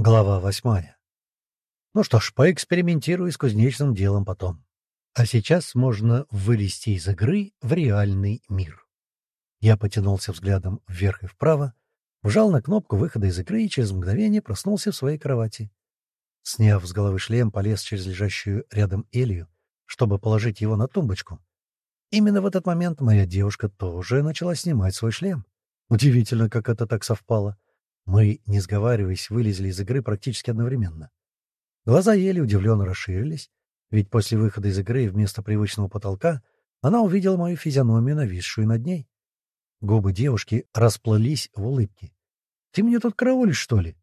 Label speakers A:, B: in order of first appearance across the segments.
A: Глава восьмая. Ну что ж, поэкспериментирую с кузнечным делом потом. А сейчас можно вылезти из игры в реальный мир. Я потянулся взглядом вверх и вправо, вжал на кнопку выхода из игры и через мгновение проснулся в своей кровати. Сняв с головы шлем, полез через лежащую рядом Элию, чтобы положить его на тумбочку. Именно в этот момент моя девушка тоже начала снимать свой шлем. Удивительно, как это так совпало. Мы, не сговариваясь, вылезли из игры практически одновременно. Глаза еле удивленно расширились, ведь после выхода из игры вместо привычного потолка она увидела мою физиономию, нависшую над ней. Губы девушки расплылись в улыбке. «Ты мне тут караулишь, что ли?»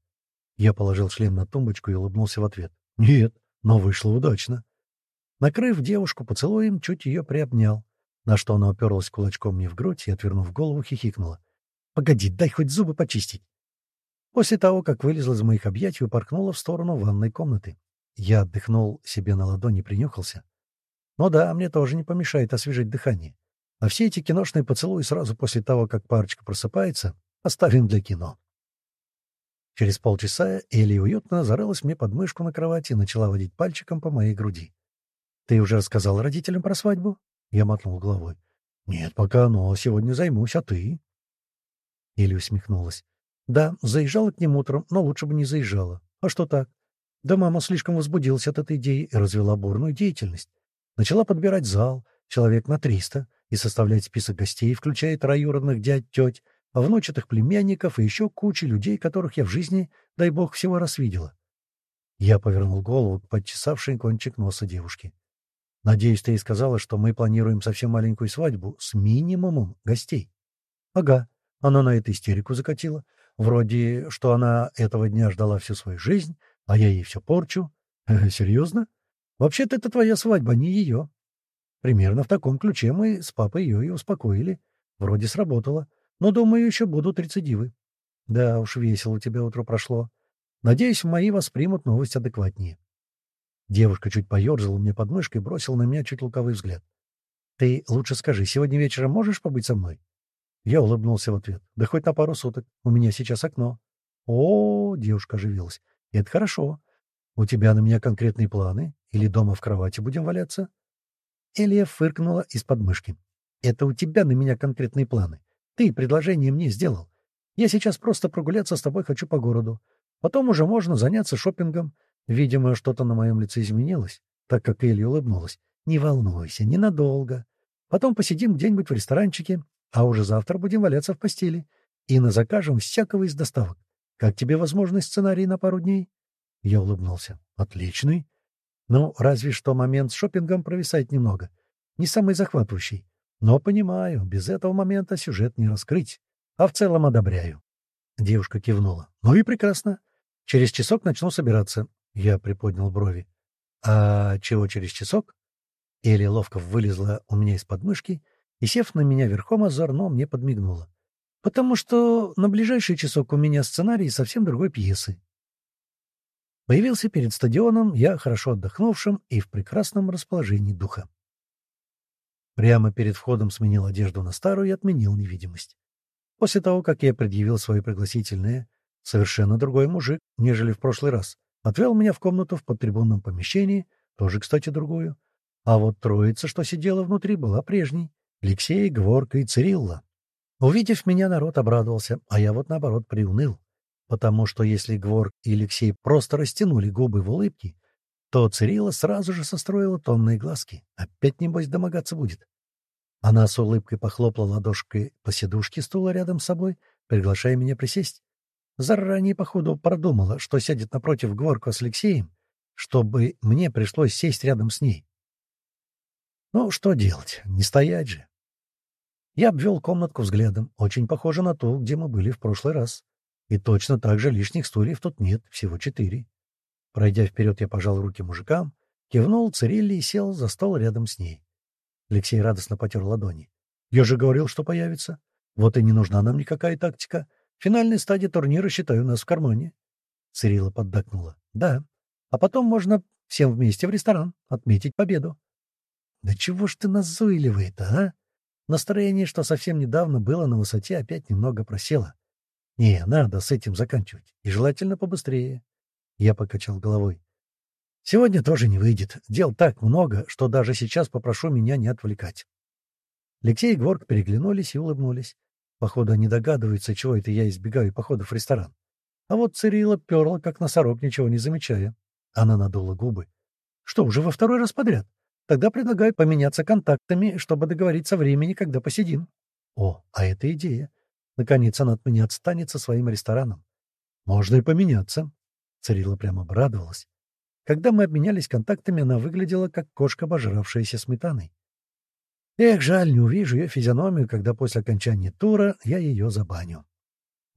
A: Я положил шлем на тумбочку и улыбнулся в ответ. «Нет, но вышло удачно». Накрыв девушку поцелуем, чуть ее приобнял, на что она уперлась кулачком мне в грудь и, отвернув голову, хихикнула. «Погоди, дай хоть зубы почистить». После того, как вылезла из моих объятий, упоркнула в сторону ванной комнаты. Я отдохнул себе на ладони принюхался. Ну да, мне тоже не помешает освежить дыхание. А все эти киношные поцелуи сразу после того, как парочка просыпается, оставим для кино. Через полчаса Элли уютно зарылась мне под мышку на кровати и начала водить пальчиком по моей груди. «Ты уже рассказал родителям про свадьбу?» Я мотнул головой. «Нет, пока, но сегодня займусь, а ты?» Элли усмехнулась. Да, заезжала к ним утром, но лучше бы не заезжала. А что так? Да мама слишком возбудилась от этой идеи и развела бурную деятельность. Начала подбирать зал, человек на триста, и составлять список гостей, включая троюродных дядь, теть, внучатых племянников и еще кучи людей, которых я в жизни, дай бог, всего раз видела. Я повернул голову к подчесавшей кончик носа девушки. «Надеюсь, ты и сказала, что мы планируем совсем маленькую свадьбу с минимумом гостей». «Ага». Она на это истерику закатила. Вроде, что она этого дня ждала всю свою жизнь, а я ей все порчу. Серьезно? Вообще-то это твоя свадьба, не ее. Примерно в таком ключе мы с папой ее и успокоили. Вроде сработало. Но, думаю, еще будут рецидивы. Да уж, весело у тебя утро прошло. Надеюсь, мои воспримут новость адекватнее. Девушка чуть поерзала мне под мышкой и бросила на меня чуть луковый взгляд. — Ты лучше скажи, сегодня вечером можешь побыть со мной? Я улыбнулся в ответ. «Да хоть на пару суток. У меня сейчас окно». «О, — девушка оживилась, — это хорошо. У тебя на меня конкретные планы? Или дома в кровати будем валяться?» Элия фыркнула из подмышки. «Это у тебя на меня конкретные планы. Ты предложение мне сделал. Я сейчас просто прогуляться с тобой хочу по городу. Потом уже можно заняться шопингом. Видимо, что-то на моем лице изменилось, так как Элли улыбнулась. Не волнуйся, ненадолго. Потом посидим где-нибудь в ресторанчике, а уже завтра будем валяться в постели. И на закажем всякого из доставок. Как тебе возможный сценарий на пару дней?» Я улыбнулся. «Отличный. Ну, разве что момент с шопингом провисает немного. Не самый захватывающий. Но понимаю, без этого момента сюжет не раскрыть. А в целом одобряю». Девушка кивнула. «Ну и прекрасно. Через часок начну собираться». Я приподнял брови. «А чего через часок?» Элли ловко вылезла у меня из подмышки и, сев на меня верхом, озорно мне подмигнула. «Потому что на ближайший часок у меня сценарий совсем другой пьесы». Появился перед стадионом, я хорошо отдохнувшим и в прекрасном расположении духа. Прямо перед входом сменил одежду на старую и отменил невидимость. После того, как я предъявил свои пригласительные, совершенно другой мужик, нежели в прошлый раз, отвел меня в комнату в подтрибунном помещении, тоже, кстати, другую. А вот троица, что сидела внутри, была прежней. Алексей, Гворка и Цирилла. Увидев меня, народ обрадовался, а я вот, наоборот, приуныл. Потому что если Гворк и Алексей просто растянули губы в улыбке, то Цирилла сразу же состроила томные глазки. Опять, небось, домогаться будет. Она с улыбкой похлопала ладошкой по сидушке стула рядом с собой, приглашая меня присесть. Заранее, походу, продумала, что сядет напротив Гворка с Алексеем, чтобы мне пришлось сесть рядом с ней. Ну, что делать? Не стоять же. Я обвел комнатку взглядом. Очень похоже на ту, где мы были в прошлый раз. И точно так же лишних стульев тут нет, всего четыре. Пройдя вперед, я пожал руки мужикам, кивнул Цирилли и сел за стол рядом с ней. Алексей радостно потер ладони. «Я же говорил, что появится. Вот и не нужна нам никакая тактика. Финальная стадия турнира, считаю, нас в кармане». Цирилла поддакнула. «Да. А потом можно всем вместе в ресторан отметить победу». «Да чего ж ты назойливый-то, а?» Настроение, что совсем недавно было на высоте, опять немного просело. Не, надо с этим заканчивать. И желательно побыстрее. Я покачал головой. «Сегодня тоже не выйдет. Дел так много, что даже сейчас попрошу меня не отвлекать». Алексей и Гворк переглянулись и улыбнулись. Походу, они догадываются, чего это я избегаю походов в ресторан. А вот Цирила перла, как носорог, ничего не замечая. Она надула губы. «Что, уже во второй раз подряд? Тогда предлагаю поменяться контактами, чтобы договориться о времени, когда посидим». «О, а это идея. Наконец она от меня отстанет со своим рестораном. Можно и поменяться». Цирила прямо обрадовалась. Когда мы обменялись контактами, она выглядела, как кошка, обожравшаяся сметаной. Эх, жаль, не увижу ее физиономию, когда после окончания тура я ее забаню.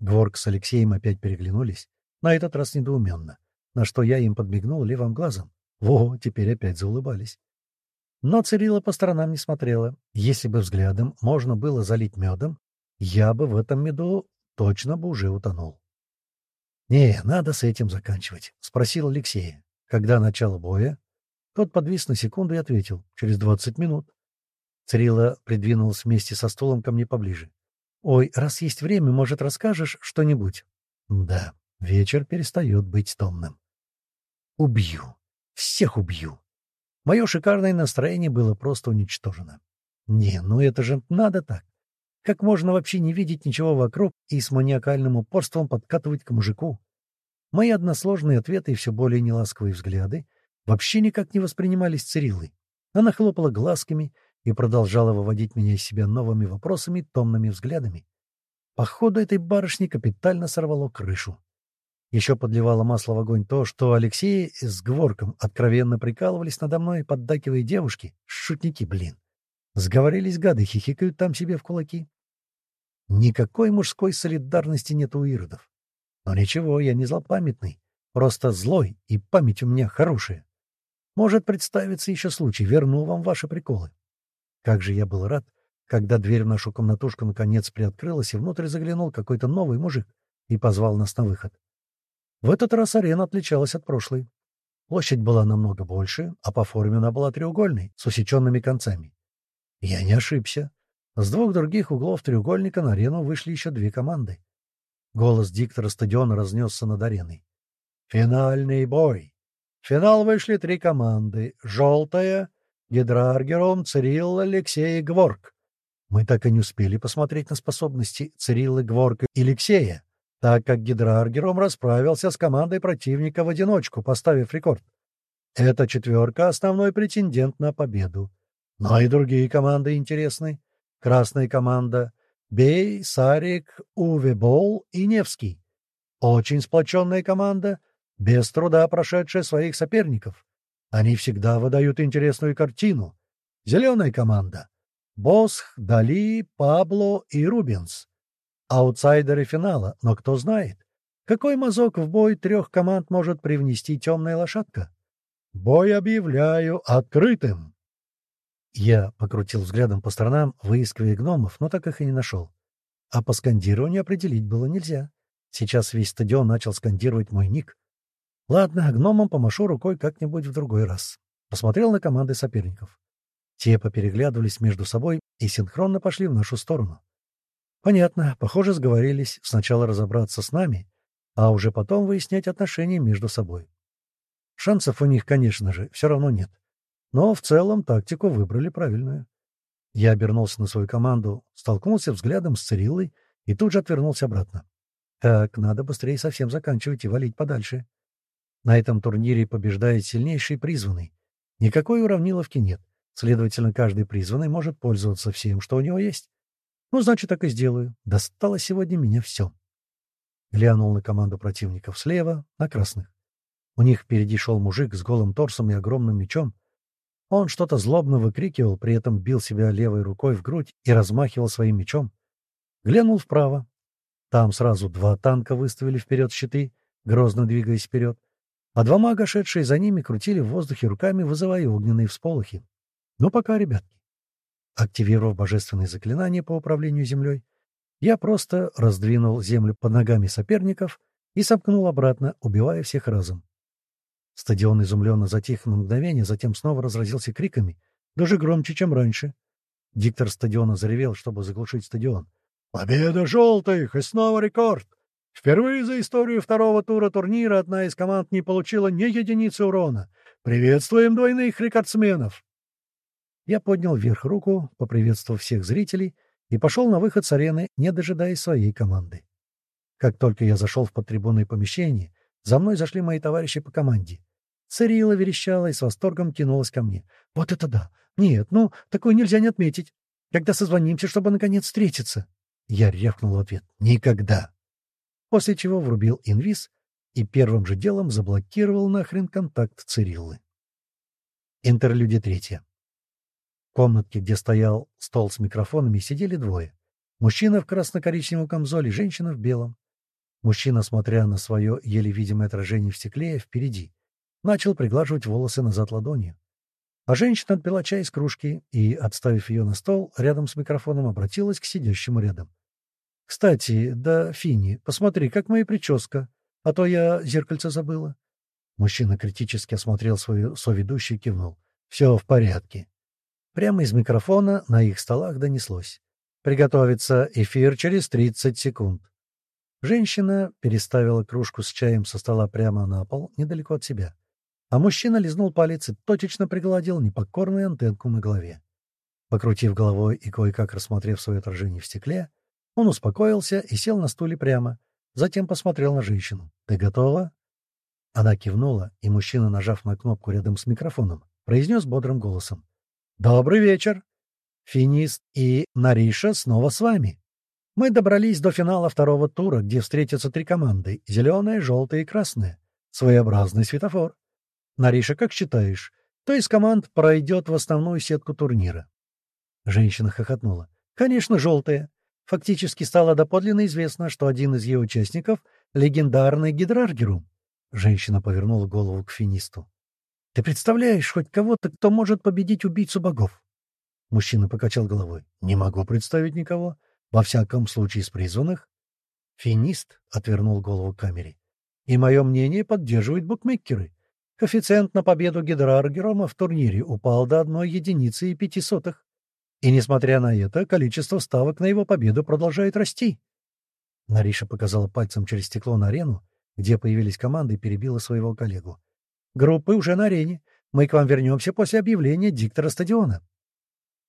A: Гворк с Алексеем опять переглянулись, на этот раз недоуменно, на что я им подмигнул левым глазом. Во, теперь опять заулыбались. Но Цирила по сторонам не смотрела. Если бы взглядом можно было залить медом, я бы в этом меду точно бы уже утонул. «Не, надо с этим заканчивать», — спросил Алексея. «Когда начало боя?» Тот подвис на секунду и ответил. «Через двадцать минут». Цирила придвинулась вместе со стулом ко мне поближе. «Ой, раз есть время, может, расскажешь что-нибудь?» «Да, вечер перестает быть томным». «Убью. Всех убью». Мое шикарное настроение было просто уничтожено. Не, ну это же надо так. Как можно вообще не видеть ничего вокруг и с маниакальным упорством подкатывать к мужику? Мои односложные ответы и все более неласковые взгляды вообще никак не воспринимались Цириллой. Она хлопала глазками — и продолжала выводить меня из себя новыми вопросами, томными взглядами. Походу, этой барышни капитально сорвало крышу. Еще подливало масло в огонь то, что Алексей с Гворком откровенно прикалывались надо мной, поддакивая девушки. Шутники, блин. Сговорились гады, хихикают там себе в кулаки. Никакой мужской солидарности нет у иродов. Но ничего, я не злопамятный. Просто злой, и память у меня хорошая. Может представиться еще случай, верну вам ваши приколы. Как же я был рад, когда дверь в нашу комнатушку наконец приоткрылась, и внутрь заглянул какой-то новый мужик и позвал нас на выход. В этот раз арена отличалась от прошлой. Площадь была намного больше, а по форме она была треугольной, с усеченными концами. Я не ошибся. С двух других углов треугольника на арену вышли еще две команды. Голос диктора стадиона разнесся над ареной. «Финальный бой! В финал вышли три команды. Желтая Гидраргером Цирилл Алексей Гворк. Мы так и не успели посмотреть на способности Цирилла Гворка и Алексея, так как Гидраргером расправился с командой противника в одиночку, поставив рекорд. Эта четверка — основной претендент на победу. Но и другие команды интересны. Красная команда — Бей, Сарик, Увебол и Невский. Очень сплоченная команда, без труда прошедшая своих соперников. Они всегда выдают интересную картину. Зеленая команда. Босх, Дали, Пабло и Рубинс. Аутсайдеры финала, но кто знает, какой мазок в бой трех команд может привнести темная лошадка? Бой объявляю открытым. Я покрутил взглядом по сторонам, выискивая гномов, но так их и не нашел. А по скандированию определить было нельзя. Сейчас весь стадион начал скандировать мой ник. Ладно, гномам помашу рукой как-нибудь в другой раз. Посмотрел на команды соперников. Те попереглядывались между собой и синхронно пошли в нашу сторону. Понятно, похоже, сговорились сначала разобраться с нами, а уже потом выяснять отношения между собой. Шансов у них, конечно же, все равно нет. Но в целом тактику выбрали правильную. Я обернулся на свою команду, столкнулся взглядом с Цириллой и тут же отвернулся обратно. Так, надо быстрее совсем заканчивать и валить подальше. На этом турнире побеждает сильнейший призванный. Никакой уравниловки нет. Следовательно, каждый призванный может пользоваться всем, что у него есть. Ну, значит, так и сделаю. Достало сегодня меня все. Глянул на команду противников слева, на красных. У них впереди шел мужик с голым торсом и огромным мечом. Он что-то злобно выкрикивал, при этом бил себя левой рукой в грудь и размахивал своим мечом. Глянул вправо. Там сразу два танка выставили вперед щиты, грозно двигаясь вперед а два мага, шедшие за ними, крутили в воздухе руками, вызывая огненные всполохи. Ну, пока, ребятки. Активировав божественные заклинания по управлению землей, я просто раздвинул землю под ногами соперников и сомкнул обратно, убивая всех разом. Стадион изумленно затих на мгновение, затем снова разразился криками, даже громче, чем раньше. Диктор стадиона заревел, чтобы заглушить стадион. «Победа желтых! И снова рекорд! Впервые за историю второго тура турнира одна из команд не получила ни единицы урона. Приветствуем двойных рекордсменов!» Я поднял вверх руку, поприветствовав всех зрителей, и пошел на выход с арены, не дожидаясь своей команды. Как только я зашел в подтрибунное помещение, за мной зашли мои товарищи по команде. Цирила верещала и с восторгом тянулась ко мне. «Вот это да! Нет, ну, такое нельзя не отметить. Когда созвонимся, чтобы, наконец, встретиться?» Я рявкнул в ответ. «Никогда!» после чего врубил инвиз и первым же делом заблокировал нахрен контакт Цириллы. Интерлюдия третья. Комнатке, где стоял стол с микрофонами, сидели двое. Мужчина в красно-коричневом камзоле, женщина в белом. Мужчина, смотря на свое еле видимое отражение в стекле, впереди, начал приглаживать волосы назад ладонью. А женщина отпила чай из кружки и, отставив ее на стол, рядом с микрофоном обратилась к сидящему рядом. Кстати, да, Фини, посмотри, как моя прическа, а то я зеркальце забыла. Мужчина критически осмотрел свою соведущую и кивнул. Все в порядке. Прямо из микрофона на их столах донеслось. Приготовиться эфир через 30 секунд. Женщина переставила кружку с чаем со стола прямо на пол, недалеко от себя. А мужчина лизнул палец и точечно пригладил непокорную антенку на голове. Покрутив головой и кое-как рассмотрев свое отражение в стекле, он успокоился и сел на стуле прямо. Затем посмотрел на женщину. «Ты готова?» Она кивнула, и мужчина, нажав на кнопку рядом с микрофоном, произнес бодрым голосом. «Добрый вечер! Финист и Нариша снова с вами. Мы добрались до финала второго тура, где встретятся три команды — зеленая, желтая и красная. Своеобразный светофор. Нариша, как считаешь, кто из команд пройдет в основную сетку турнира?» Женщина хохотнула. «Конечно, желтая. Фактически стало доподлинно известно, что один из ее участников — легендарный Гидраргерум. Женщина повернула голову к финисту. — Ты представляешь хоть кого-то, кто может победить убийцу богов? Мужчина покачал головой. — Не могу представить никого. Во всяком случае, из призванных. Финист отвернул голову к камере. И мое мнение поддерживают букмекеры. Коэффициент на победу Гидраргерома в турнире упал до одной единицы и пяти сотых. И, несмотря на это, количество ставок на его победу продолжает расти. Нариша показала пальцем через стекло на арену, где появились команды, и перебила своего коллегу. «Группы уже на арене. Мы к вам вернемся после объявления диктора стадиона».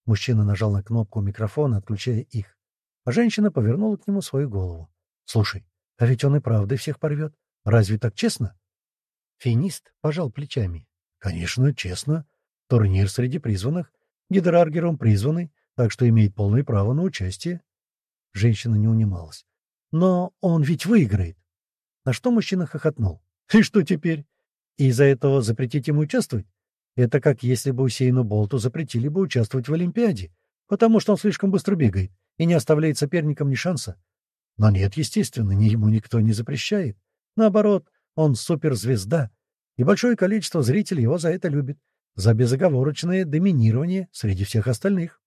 A: Мужчина нажал на кнопку микрофона, отключая их, а женщина повернула к нему свою голову. «Слушай, а ведь он и правда всех порвет. Разве так честно?» Финист пожал плечами. «Конечно, честно. Турнир среди призванных Гидраргером призванный, так что имеет полное право на участие. Женщина не унималась. Но он ведь выиграет. На что мужчина хохотнул. И что теперь? Из-за этого запретить ему участвовать? Это как если бы Усейну Болту запретили бы участвовать в Олимпиаде, потому что он слишком быстро бегает и не оставляет соперникам ни шанса. Но нет, естественно, ни ему никто не запрещает. Наоборот, он суперзвезда, и большое количество зрителей его за это любит за безоговорочное доминирование среди всех остальных.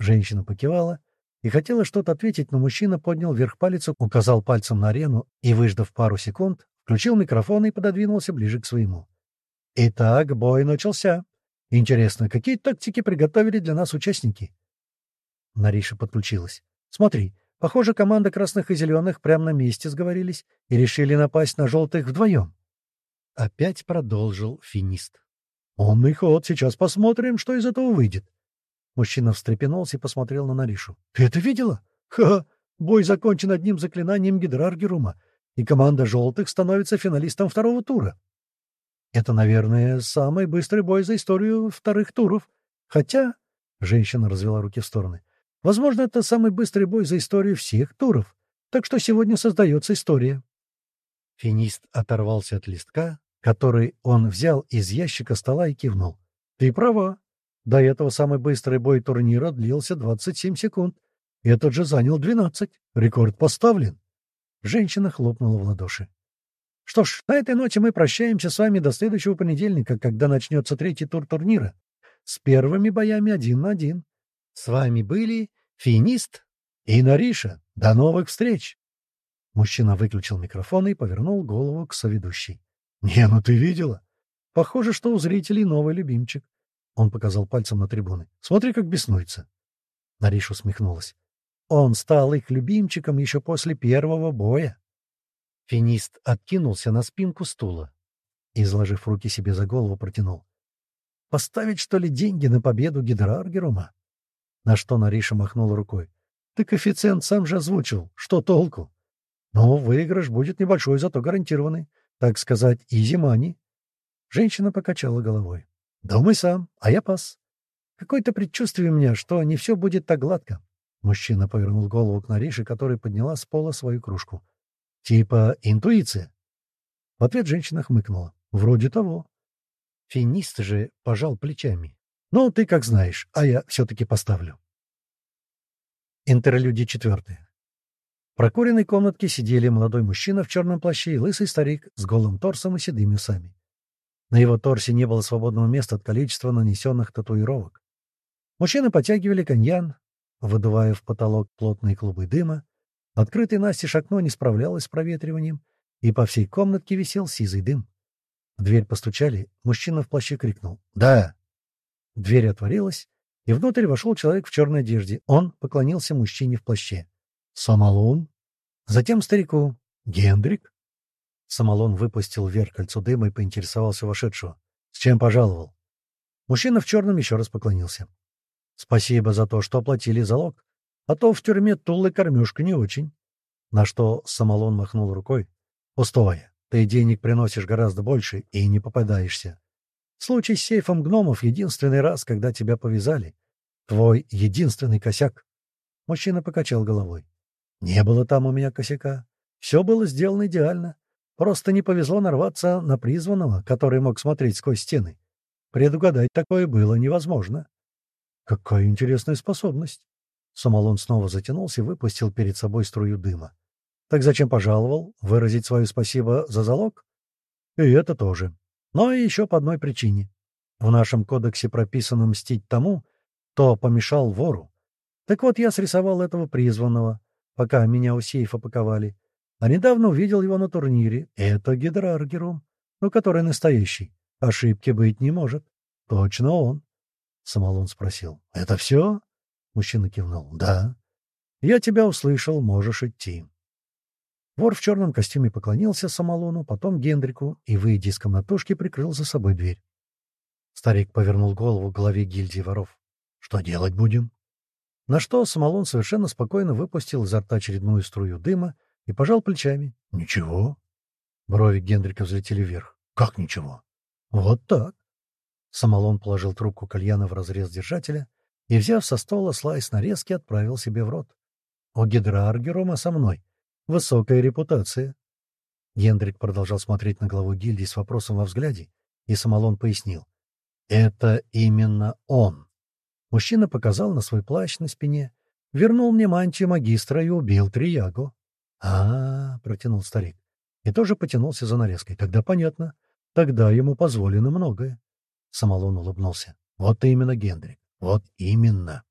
A: Женщина покивала и хотела что-то ответить, но мужчина поднял вверх палец, указал пальцем на арену и, выждав пару секунд, включил микрофон и пододвинулся ближе к своему. «Итак, бой начался. Интересно, какие тактики приготовили для нас участники?» Нариша подключилась. «Смотри, похоже, команда красных и зеленых прямо на месте сговорились и решили напасть на желтых вдвоем». Опять продолжил финист. «Умный ход. Сейчас посмотрим, что из этого выйдет». Мужчина встрепенулся и посмотрел на Наришу. «Ты это видела? Ха! Бой закончен одним заклинанием Гидраргерума, и команда «желтых» становится финалистом второго тура. Это, наверное, самый быстрый бой за историю вторых туров. Хотя...» — женщина развела руки в стороны. «Возможно, это самый быстрый бой за историю всех туров. Так что сегодня создается история». Финист оторвался от листка, который он взял из ящика стола и кивнул. «Ты права. До этого самый быстрый бой турнира длился 27 секунд. Этот же занял 12. Рекорд поставлен». Женщина хлопнула в ладоши. «Что ж, на этой ноте мы прощаемся с вами до следующего понедельника, когда начнется третий тур турнира. С первыми боями один на один. С вами были Финист и Нариша. До новых встреч!» Мужчина выключил микрофон и повернул голову к соведущей. «Не, ну ты видела? Похоже, что у зрителей новый любимчик». Он показал пальцем на трибуны. «Смотри, как беснуется». Нариша усмехнулась. «Он стал их любимчиком еще после первого боя». Финист откинулся на спинку стула и, изложив руки себе за голову, протянул. «Поставить, что ли, деньги на победу Гидраргерума?» На что Нариша махнула рукой. «Ты коэффициент сам же озвучил. Что толку?» «Ну, выигрыш будет небольшой, зато гарантированный. Так сказать, изи мани». Женщина покачала головой. «Думай сам, а я пас. Какое-то предчувствие у меня, что не все будет так гладко». Мужчина повернул голову к Нарише, которая подняла с пола свою кружку. «Типа интуиция?» В ответ женщина хмыкнула. «Вроде того». Финист же пожал плечами. «Ну, ты как знаешь, а я все-таки поставлю». Интерлюдия четвертая. В прокуренной комнатке сидели молодой мужчина в черном плаще и лысый старик с голым торсом и седыми усами. На его торсе не было свободного места от количества нанесенных татуировок. Мужчины потягивали коньян, выдувая в потолок плотные клубы дыма. Открытый настежь окно не справлялось с проветриванием, и по всей комнатке висел сизый дым. В дверь постучали, мужчина в плаще крикнул «Да!». Дверь отворилась, и внутрь вошел человек в черной одежде. Он поклонился мужчине в плаще. «Самолун?» Затем старику. «Гендрик?» Самолон выпустил вверх кольцо дыма и поинтересовался вошедшего. «С чем пожаловал?» Мужчина в черном еще раз поклонился. «Спасибо за то, что оплатили залог. А то в тюрьме Тулы кормежка не очень». На что Самолон махнул рукой. «Пустое. Ты денег приносишь гораздо больше и не попадаешься. Случай с сейфом гномов — единственный раз, когда тебя повязали. Твой единственный косяк». Мужчина покачал головой. «Не было там у меня косяка. Все было сделано идеально. Просто не повезло нарваться на призванного, который мог смотреть сквозь стены. Предугадать такое было невозможно. Какая интересная способность. Самолон снова затянулся и выпустил перед собой струю дыма. Так зачем пожаловал? Выразить свое спасибо за залог? И это тоже. Но еще по одной причине. В нашем кодексе прописано мстить тому, кто помешал вору. Так вот, я срисовал этого призванного, пока меня у сейфа паковали. А недавно увидел его на турнире. Это Гидраргерум, ну, который настоящий. Ошибки быть не может. Точно он. Самолон спросил. «Это все?» Мужчина кивнул. «Да». «Я тебя услышал, можешь идти». Вор в черном костюме поклонился Самолону, потом Гендрику и, выйдя из комнатушки, прикрыл за собой дверь. Старик повернул голову к главе гильдии воров. «Что делать будем?» На что Самолон совершенно спокойно выпустил изо рта очередную струю дыма и пожал плечами. «Ничего». Брови Гендрика взлетели вверх. «Как ничего?» «Вот так». Самолон положил трубку кальяна в разрез держателя и, взяв со стола слайс нарезки, отправил себе в рот. «У Гидраргерома со мной. Высокая репутация». Гендрик продолжал смотреть на главу гильдии с вопросом во взгляде, и Самолон пояснил. «Это именно он». Мужчина показал на свой плащ на спине, вернул мне мантию магистра и убил Триягу а, протянул старик. И тоже потянулся за нарезкой. Тогда понятно. Тогда ему позволено многое. Самолон улыбнулся. Вот именно, Гендрик. Вот именно.